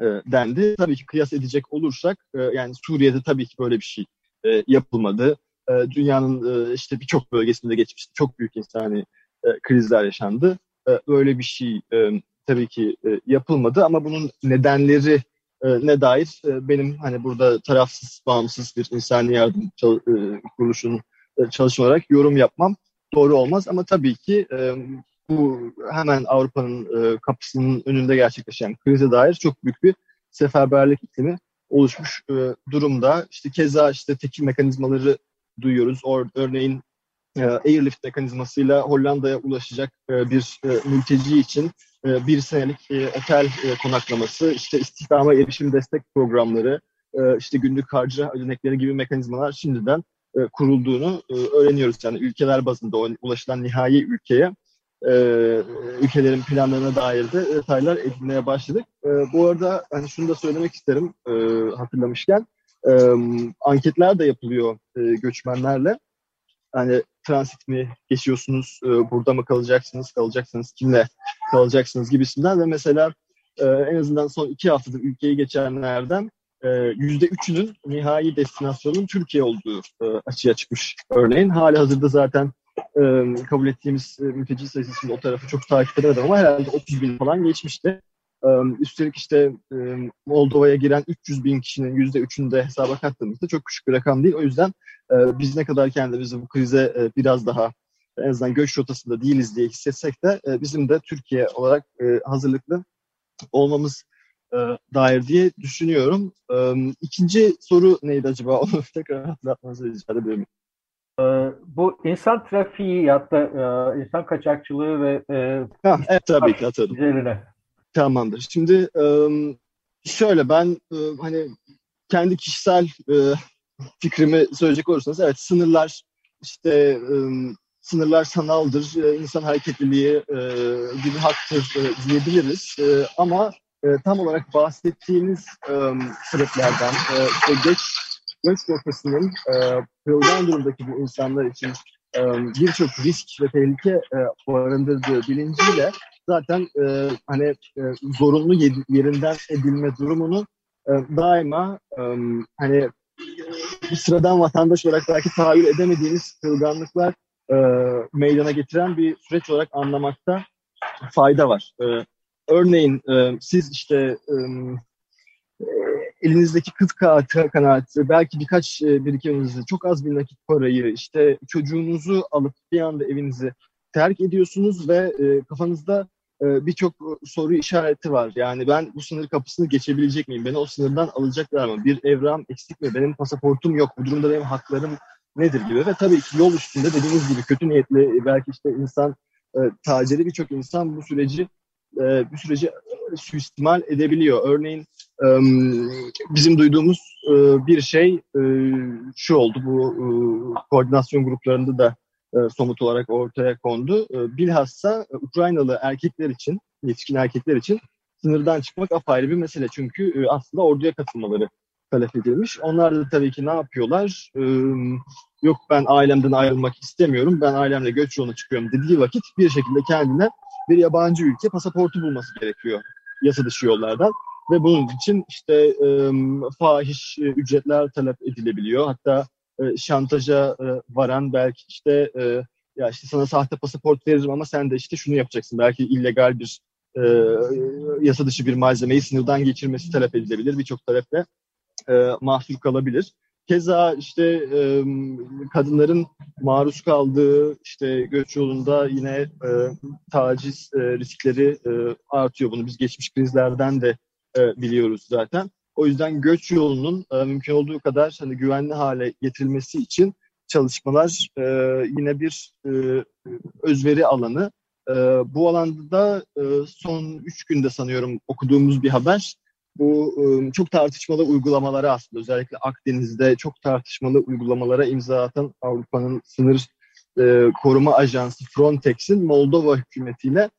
e, dendi. Tabii ki kıyas edecek olursak e, yani Suriye'de tabii ki böyle bir şey e, yapılmadı. E, dünyanın e, işte birçok bölgesinde geçmişti. Çok büyük insani e, krizler yaşandı. E, böyle bir şey e, tabii ki e, yapılmadı ama bunun nedenleri ne dair e, benim hani burada tarafsız, bağımsız bir insani yardım e, kuruluşunun e, çalışma olarak yorum yapmam doğru olmaz ama tabii ki e, bu hemen Avrupa'nın e, kapısının önünde gerçekleşen krize dair çok büyük bir seferberlik iklimi oluşmuş e, durumda. İşte keza işte tekil mekanizmaları duyuyoruz. Or, örneğin e, airlift mekanizmasıyla Hollanda'ya ulaşacak e, bir e, mülteci için e, bir senelik otel konaklaması, işte istihdama erişim destek programları, işte günlük harcı ödenekleri gibi mekanizmalar şimdiden kurulduğunu öğreniyoruz. Yani ülkeler bazında ulaşılan nihai ülkeye ülkelerin planlarına dair de detaylar edinmeye başladık. Bu arada hani şunu da söylemek isterim hatırlamışken. Anketler de yapılıyor göçmenlerle. Hani transit mi geçiyorsunuz, e, burada mı kalacaksınız, kalacaksınız, kimle kalacaksınız gibisinden ve mesela e, en azından son iki haftadır ülkeyi geçenlerden yüzde üçünün nihai destinasyonun Türkiye olduğu e, açığa çıkmış örneğin. Hali hazırda zaten e, kabul ettiğimiz e, mülteci sayısı şimdi o tarafı çok takip edemedim ama herhalde 30 bin falan geçmişti. Üstelik işte Moldova'ya giren 300 bin kişinin yüzde üçünü de hesaba kattığımızda çok küçük bir rakam değil. O yüzden e, biz ne kadar kendimizi bu krize e, biraz daha en azından göç rotasında değiliz diye hissetsek de e, bizim de Türkiye olarak hazırlıklı olmamız dair diye düşünüyorum. İkinci soru neydi acaba? Onu tekrar hatırlatmanızı rica.
Ee, bu insan trafiği ya da insan kaçakçılığı ve
ha, evet tabii ki hatırladım. Üzerine. Tamamdır. Şimdi e, şöyle ben e, hani kendi kişisel fikrimi söyleyecek olursanız evet sınırlar işte sınırlar sanaldır, insan hareketliliği gibi haktır diyebiliriz. ama tam olarak bahsettiğiniz sebeplerden işte geç göç rotasının e, kırılgan durumdaki bu insanlar için e, birçok risk ve tehlike e, barındırdığı bilinciyle zaten e, hani e, zorunlu yerinden edilme durumunu e, daima e, hani bir sıradan vatandaş olarak belki tahayyül edemediğiniz kırılganlıklar e, meydana getiren bir süreç olarak anlamakta fayda var. E, örneğin e, siz işte e, elinizdeki kıt kanaati, belki birkaç e, birikiminizi, çok az bir nakit parayı, işte çocuğunuzu alıp bir anda evinizi terk ediyorsunuz ve e, kafanızda e, birçok soru işareti var. Yani ben bu sınır kapısını geçebilecek miyim? Beni o sınırdan alacaklar mı? Bir evram eksik mi? Benim pasaportum yok. Bu durumda benim haklarım nedir gibi. Ve tabii ki yol üstünde dediğiniz gibi kötü niyetli belki işte insan e, taciri birçok insan bu süreci e, bir süreci suistimal edebiliyor. Örneğin e, bizim duyduğumuz e, bir şey e, şu oldu. Bu e, koordinasyon gruplarında da e, somut olarak ortaya kondu. E, bilhassa e, Ukraynalı erkekler için, yetişkin erkekler için sınırdan çıkmak apayrı bir mesele. Çünkü aslında orduya katılmaları talep edilmiş. Onlar da tabii ki ne yapıyorlar? Yok ben ailemden ayrılmak istemiyorum, ben ailemle göç yoluna çıkıyorum dediği vakit bir şekilde kendine bir yabancı ülke pasaportu bulması gerekiyor yasa dışı yollardan. Ve bunun için işte e, fahiş ücretler talep edilebiliyor. Hatta e, şantaja e, varan belki işte e, ya işte sana sahte pasaport veririm ama sen de işte şunu yapacaksın. Belki illegal bir e, yasa dışı bir malzemeyi sınırdan geçirmesi talep edilebilir. Birçok taleple mahsur kalabilir. Keza işte kadınların maruz kaldığı işte göç yolunda yine taciz riskleri artıyor. Bunu biz geçmiş krizlerden de biliyoruz zaten. O yüzden göç yolunun e, mümkün olduğu kadar hani güvenli hale getirilmesi için çalışmalar e, yine bir e, özveri alanı. E, bu alanda da e, son üç günde sanıyorum okuduğumuz bir haber. Bu e, çok tartışmalı uygulamalara aslında özellikle Akdeniz'de çok tartışmalı uygulamalara imza atan Avrupa'nın sınır e, koruma ajansı Frontex'in Moldova hükümetiyle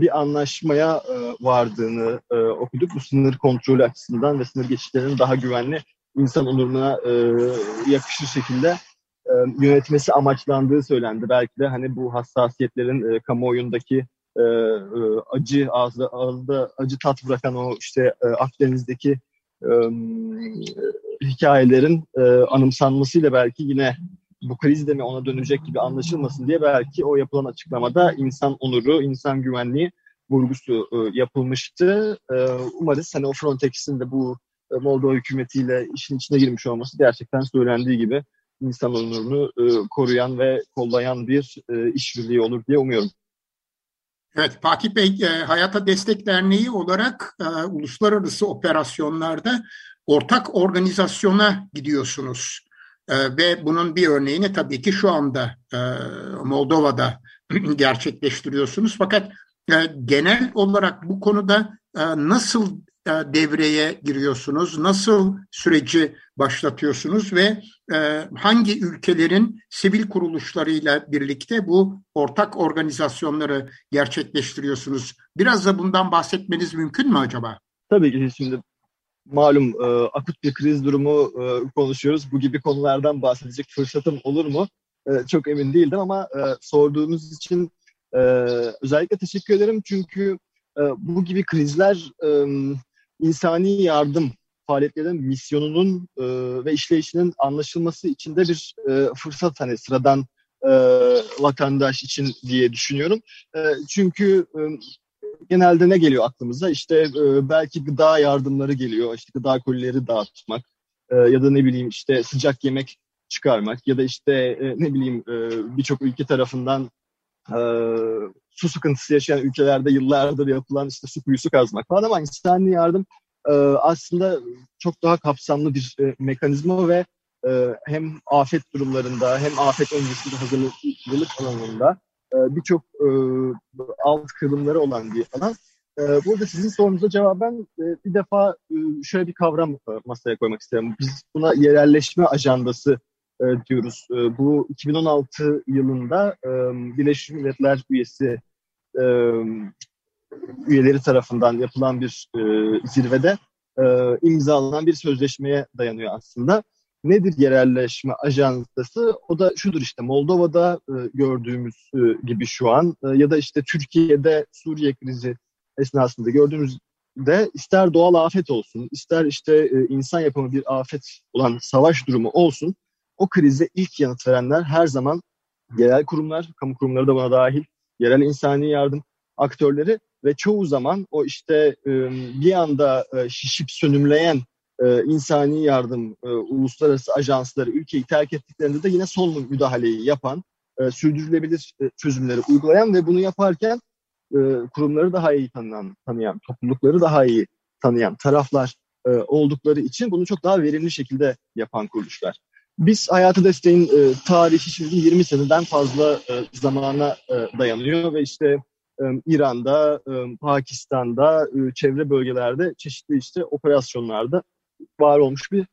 bir anlaşmaya e, vardığını e, okuduk. Bu sınır kontrolü açısından ve sınır geçişlerinin daha güvenli insan onuruna e, yakışır şekilde yönetmesi amaçlandığı söylendi. Belki de hani bu hassasiyetlerin kamuoyundaki acı ağızda, ağızda acı tat bırakan o işte Akdeniz'deki hikayelerin e, anımsanmasıyla belki yine bu kriz de mi ona dönecek gibi anlaşılmasın diye belki o yapılan açıklamada insan onuru, insan güvenliği vurgusu e, yapılmıştı. E, umarız hani o Frontex'in de bu e, Moldova hükümetiyle işin içine girmiş olması gerçekten söylendiği gibi insan onurunu e, koruyan ve kollayan bir e, işbirliği olur diye umuyorum.
Evet, Fatih Bey, e, Hayata Destek Derneği olarak e, uluslararası operasyonlarda ortak organizasyona gidiyorsunuz. E, ve bunun bir örneğini tabii ki şu anda e, Moldova'da gerçekleştiriyorsunuz. Fakat e, genel olarak bu konuda e, nasıl devreye giriyorsunuz? Nasıl süreci başlatıyorsunuz ve hangi ülkelerin sivil kuruluşlarıyla birlikte bu ortak organizasyonları gerçekleştiriyorsunuz? Biraz da bundan bahsetmeniz mümkün mü acaba?
Tabii ki şimdi malum e, akut bir kriz durumu e, konuşuyoruz. Bu gibi konulardan bahsedecek fırsatım olur mu? E, çok emin değildim ama e, sorduğunuz için e, özellikle teşekkür ederim. Çünkü e, bu gibi krizler e, insani yardım faaliyetlerinin misyonunun e, ve işleyişinin anlaşılması için de bir e, fırsat hani sıradan e, vatandaş için diye düşünüyorum. E, çünkü e, genelde ne geliyor aklımıza? İşte e, belki gıda yardımları geliyor, işte gıda kolileri dağıtmak e, ya da ne bileyim işte sıcak yemek çıkarmak ya da işte e, ne bileyim e, birçok ülke tarafından e, su sıkıntısı yaşayan ülkelerde yıllardır yapılan işte su kuyusu kazmak falan ama insani yardım e, aslında çok daha kapsamlı bir e, mekanizma ve e, hem afet durumlarında hem afet öncesi hazırlık alanında birçok e, alt kırılımları olan bir alan. E, burada sizin sorunuza cevaben e, bir defa e, şöyle bir kavram e, masaya koymak isterim. Biz buna yerelleşme ajandası e, diyoruz. E, bu 2016 yılında e, Birleşmiş Milletler üyesi e, üyeleri tarafından yapılan bir e, zirvede e, imzalanan bir sözleşmeye dayanıyor aslında. Nedir yerelleşme ajansası? O da şudur işte Moldova'da e, gördüğümüz e, gibi şu an e, ya da işte Türkiye'de Suriye krizi esnasında gördüğümüzde ister doğal afet olsun, ister işte insan yapımı bir afet olan savaş durumu olsun, o krize ilk yanıt verenler her zaman yerel kurumlar, kamu kurumları da buna dahil, yerel insani yardım aktörleri ve çoğu zaman o işte bir anda şişip sönümleyen e, insani yardım e, uluslararası ajansları ülkeyi terk ettiklerinde de yine son müdahaleyi yapan, e, sürdürülebilir e, çözümleri uygulayan ve bunu yaparken e, kurumları daha iyi tanıyan, tanıyan, toplulukları daha iyi tanıyan taraflar e, oldukları için bunu çok daha verimli şekilde yapan kuruluşlar. Biz Hayatı Desteğin e, tarihi şimdi 20 seneden fazla e, zamana e, dayanıyor ve işte e, İran'da, e, Pakistan'da, e, çevre bölgelerde çeşitli işte operasyonlarda var olmuş bir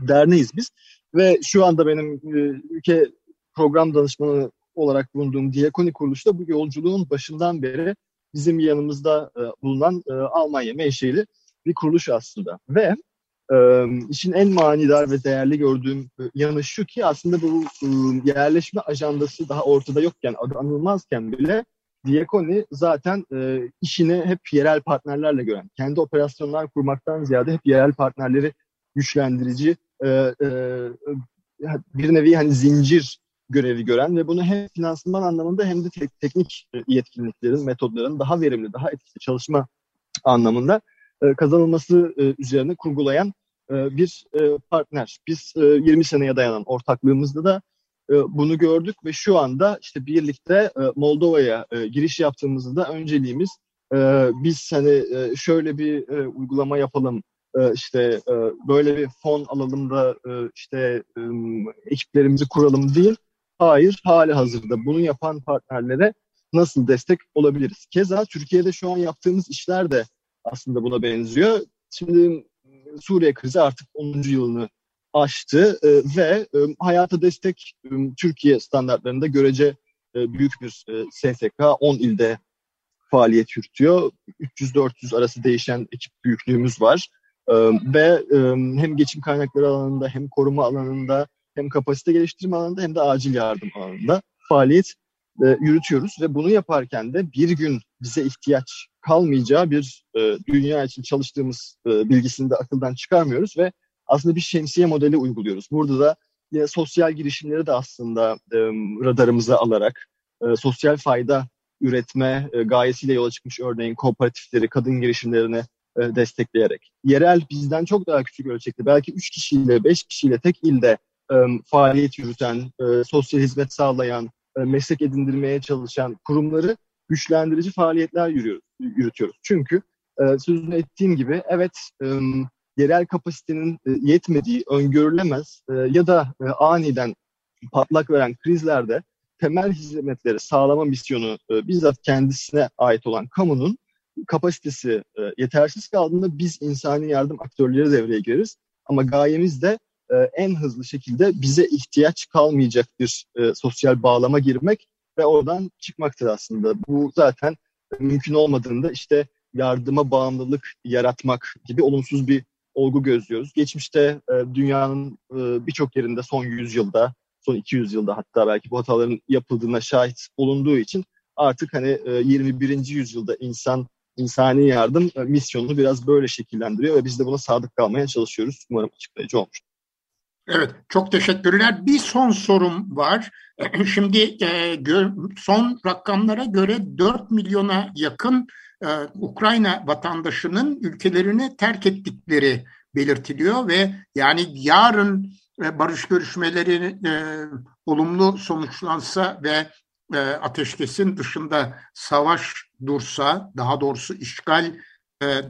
derneğiz biz. Ve şu anda benim e, ülke program danışmanı olarak bulunduğum Diyakoni kuruluşta bu yolculuğun başından beri bizim yanımızda e, bulunan e, Almanya menşeli bir kuruluş aslında. Ve e, işin en manidar ve değerli gördüğüm e, yanı şu ki aslında bu e, yerleşme ajandası daha ortada yokken, adı anılmazken bile Diakoni zaten e, işini hep yerel partnerlerle gören, kendi operasyonlar kurmaktan ziyade hep yerel partnerleri güçlendirici, e, e, bir nevi hani zincir görevi gören ve bunu hem finansman anlamında hem de tek, teknik yetkinliklerin, metodların daha verimli, daha etkili çalışma anlamında e, kazanılması e, üzerine kurgulayan e, bir e, partner. Biz e, 20 seneye dayanan ortaklığımızda da e, bunu gördük ve şu anda işte birlikte e, Moldova'ya e, giriş yaptığımızda da önceliğimiz e, biz hani e, şöyle bir e, uygulama yapalım, e, işte e, böyle bir fon alalım da e, işte e, ekiplerimizi kuralım değil. Hayır, hali hazırda bunu yapan partnerlere nasıl destek olabiliriz? Keza Türkiye'de şu an yaptığımız işler de aslında buna benziyor. Şimdi Suriye krizi artık 10. yılını aştı e, ve e, hayata destek e, Türkiye standartlarında görece e, büyük bir e, SSK 10 ilde faaliyet yürütüyor. 300-400 arası değişen ekip büyüklüğümüz var. E, ve e, hem geçim kaynakları alanında hem koruma alanında hem kapasite geliştirme alanında hem de acil yardım alanında faaliyet e, yürütüyoruz ve bunu yaparken de bir gün bize ihtiyaç kalmayacağı bir e, dünya için çalıştığımız e, bilgisini de akıldan çıkarmıyoruz ve aslında bir şemsiye modeli uyguluyoruz. Burada da yine sosyal girişimleri de aslında e, radarımıza alarak e, sosyal fayda üretme e, gayesiyle yola çıkmış örneğin kooperatifleri, kadın girişimlerini e, destekleyerek. Yerel bizden çok daha küçük ölçekli belki 3 kişiyle 5 kişiyle tek ilde e, faaliyet yürüten, e, sosyal hizmet sağlayan, e, meslek edindirmeye çalışan kurumları güçlendirici faaliyetler yürüyoruz, yürütüyoruz. Çünkü e, sözünü ettiğim gibi evet e, yerel kapasitenin e, yetmediği, öngörülemez e, ya da e, aniden patlak veren krizlerde temel hizmetleri sağlama misyonu bizzat kendisine ait olan kamunun kapasitesi yetersiz kaldığında biz insani yardım aktörleri devreye gireriz. Ama gayemiz de en hızlı şekilde bize ihtiyaç kalmayacak bir sosyal bağlama girmek ve oradan çıkmaktır aslında. Bu zaten mümkün olmadığında işte yardıma bağımlılık yaratmak gibi olumsuz bir olgu gözlüyoruz. Geçmişte e, dünyanın e, birçok yerinde son 100 yılda, son 200 yılda hatta belki bu hataların yapıldığına şahit olunduğu için artık hani e, 21. yüzyılda insan insani yardım e, misyonunu biraz böyle şekillendiriyor ve biz de buna sadık kalmaya çalışıyoruz. Umarım açıklayıcı olmuş.
Evet, çok teşekkürler. Bir son sorum var. Şimdi e, son rakamlara göre 4 milyona yakın e, Ukrayna vatandaşının ülkelerini terk ettikleri belirtiliyor ve yani yarın e, barış görüşmeleri olumlu sonuçlansa ve ateşkesin dışında savaş dursa, daha doğrusu işgal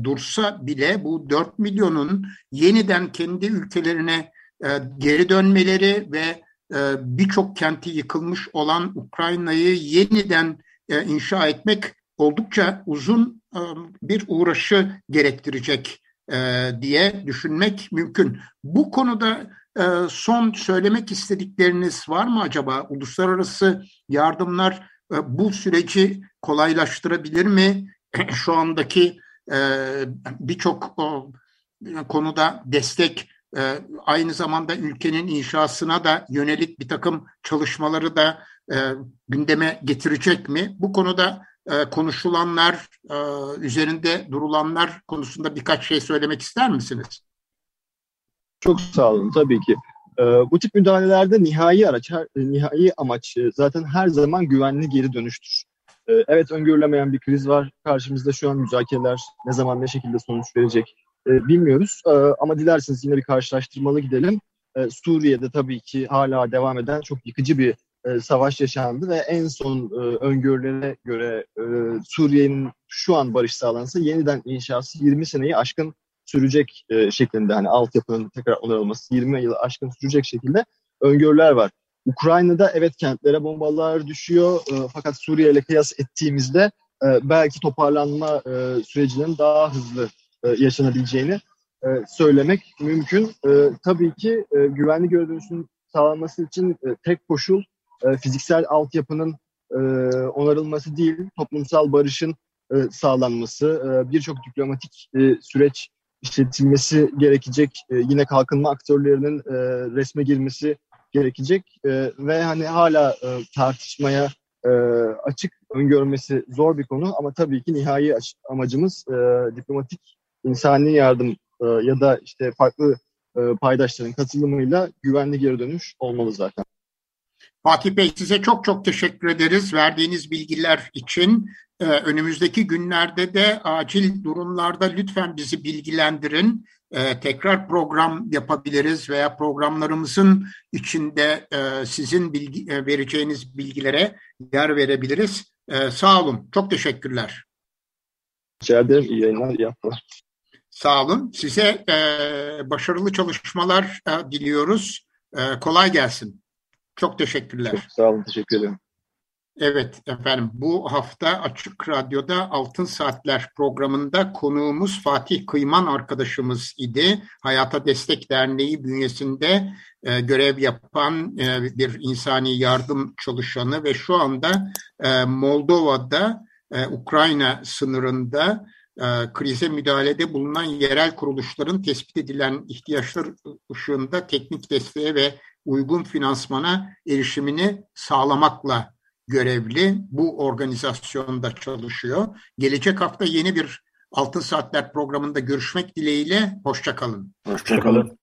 dursa bile bu 4 milyonun yeniden kendi ülkelerine e, geri dönmeleri ve e, birçok kenti yıkılmış olan Ukrayna'yı yeniden e, inşa etmek oldukça uzun bir uğraşı gerektirecek diye düşünmek mümkün. Bu konuda son söylemek istedikleriniz var mı acaba? Uluslararası yardımlar bu süreci kolaylaştırabilir mi? Şu andaki birçok konuda destek e, aynı zamanda ülkenin inşasına da yönelik bir takım çalışmaları da e, gündeme getirecek mi? Bu konuda e, konuşulanlar, e, üzerinde durulanlar konusunda birkaç şey söylemek ister misiniz?
Çok sağ olun tabii ki. E, bu tip müdahalelerde nihai araç, her, nihai amaç e, zaten her zaman güvenli geri dönüştür. E, evet öngörülemeyen bir kriz var. Karşımızda şu an müzakereler ne zaman ne şekilde sonuç verecek e, bilmiyoruz. E, ama dilerseniz yine bir karşılaştırmalı gidelim. E, Suriye'de tabii ki hala devam eden çok yıkıcı bir e, savaş yaşandı ve en son e, öngörülere göre e, Suriye'nin şu an barış sağlansa yeniden inşası 20 seneyi aşkın sürecek e, şeklinde hani altyapının tekrar onarılması 20 yılı aşkın sürecek şekilde öngörüler var. Ukrayna'da evet kentlere bombalar düşüyor e, fakat Suriye ile kıyas ettiğimizde e, belki toparlanma e, sürecinin daha hızlı e, yaşanabileceğini e, söylemek mümkün. E, tabii ki güvenli görünüşün sağlanması için tek koşul fiziksel altyapının onarılması değil, toplumsal barışın sağlanması, birçok diplomatik süreç işletilmesi gerekecek, yine kalkınma aktörlerinin resme girmesi gerekecek ve hani hala tartışmaya açık öngörmesi zor bir konu ama tabii ki nihai amacımız e, diplomatik insani yardım e, ya da işte farklı e, paydaşların katılımıyla güvenli geri dönüş olmalı zaten.
Fatih Bey size çok çok teşekkür ederiz verdiğiniz bilgiler için. Ee, önümüzdeki günlerde de acil durumlarda lütfen bizi bilgilendirin. Ee, tekrar program yapabiliriz veya programlarımızın içinde e, sizin bilgi, e, vereceğiniz bilgilere yer verebiliriz. Ee, sağ olun. Çok teşekkürler.
Rica ederim. İyi yayınlar. Haftalar.
Sağ olun. Size e, başarılı çalışmalar e, diliyoruz. E, kolay gelsin. Çok teşekkürler. Çok
sağ olun. Teşekkür ederim.
Evet efendim bu hafta Açık Radyo'da Altın Saatler programında konuğumuz Fatih Kıyman arkadaşımız idi. Hayata Destek Derneği bünyesinde e, görev yapan e, bir insani yardım çalışanı ve şu anda e, Moldova'da e, Ukrayna sınırında e, krize müdahalede bulunan yerel kuruluşların tespit edilen ihtiyaçlar ışığında teknik desteğe ve uygun finansmana erişimini sağlamakla görevli. Bu organizasyonda çalışıyor. Gelecek hafta yeni bir Altın Saatler programında görüşmek dileğiyle. Hoşçakalın.
Hoşçakalın.